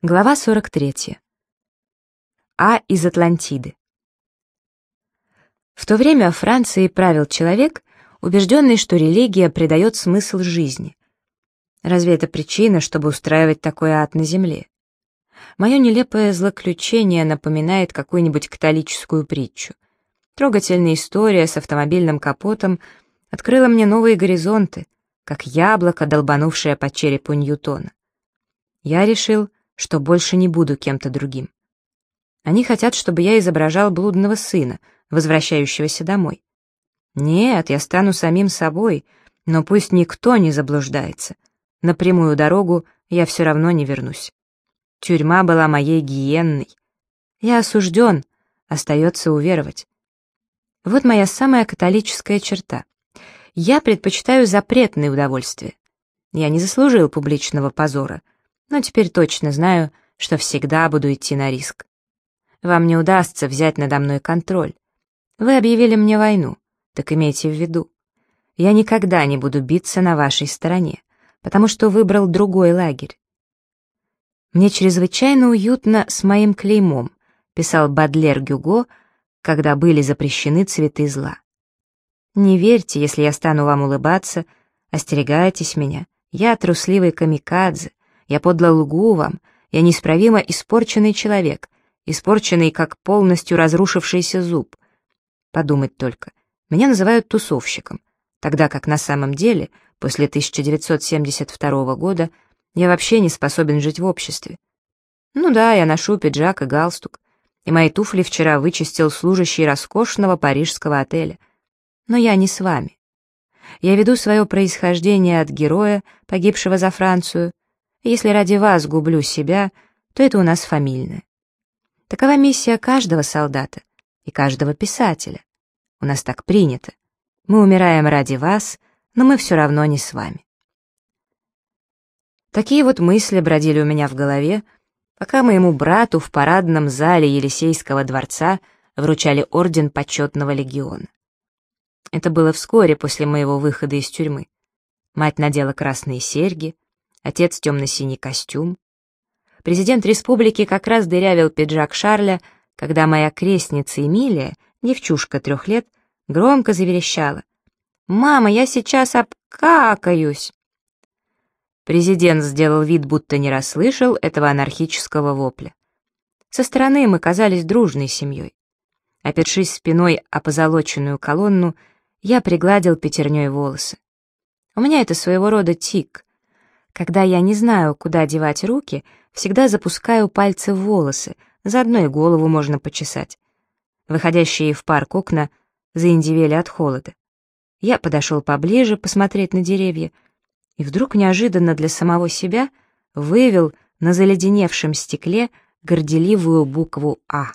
Глава 43. А из Атлантиды. В то время Францией правил человек, убежденный, что религия придает смысл жизни. Разве это причина, чтобы устраивать такой ад на земле? Мое нелепое злоключение напоминает какую-нибудь католическую притчу. Трогательная история с автомобильным капотом открыла мне новые горизонты, как яблоко, долбанувшее по черепу Ньютона. Я решил, что больше не буду кем-то другим. Они хотят, чтобы я изображал блудного сына, возвращающегося домой. Нет, я стану самим собой, но пусть никто не заблуждается. На прямую дорогу я все равно не вернусь. Тюрьма была моей гиенной. Я осужден, остается уверовать. Вот моя самая католическая черта. Я предпочитаю запретные удовольствия. Я не заслужил публичного позора — но теперь точно знаю, что всегда буду идти на риск. Вам не удастся взять надо мной контроль. Вы объявили мне войну, так имейте в виду. Я никогда не буду биться на вашей стороне, потому что выбрал другой лагерь. Мне чрезвычайно уютно с моим клеймом, писал Бадлер Гюго, когда были запрещены цветы зла. Не верьте, если я стану вам улыбаться, остерегайтесь меня, я трусливый камикадзе, я подло лгу вам, я неисправимо испорченный человек, испорченный, как полностью разрушившийся зуб. Подумать только, меня называют тусовщиком, тогда как на самом деле, после 1972 года, я вообще не способен жить в обществе. Ну да, я ношу пиджак и галстук, и мои туфли вчера вычистил служащий роскошного парижского отеля. Но я не с вами. Я веду свое происхождение от героя, погибшего за Францию, если ради вас гублю себя, то это у нас фамильное. Такова миссия каждого солдата и каждого писателя. У нас так принято. Мы умираем ради вас, но мы все равно не с вами. Такие вот мысли бродили у меня в голове, пока моему брату в парадном зале Елисейского дворца вручали орден почетного легиона. Это было вскоре после моего выхода из тюрьмы. Мать надела красные серьги, отец темно-синий костюм. Президент республики как раз дырявил пиджак Шарля, когда моя крестница Эмилия, девчушка трех лет, громко заверещала. «Мама, я сейчас обкакаюсь!» Президент сделал вид, будто не расслышал этого анархического вопля. Со стороны мы казались дружной семьей. Опершись спиной о позолоченную колонну, я пригладил пятерней волосы. У меня это своего рода тик. Когда я не знаю, куда девать руки, всегда запускаю пальцы в волосы, заодно и голову можно почесать. Выходящие в парк окна заиндивели от холода. Я подошел поближе посмотреть на деревья, и вдруг неожиданно для самого себя вывел на заледеневшем стекле горделивую букву «А».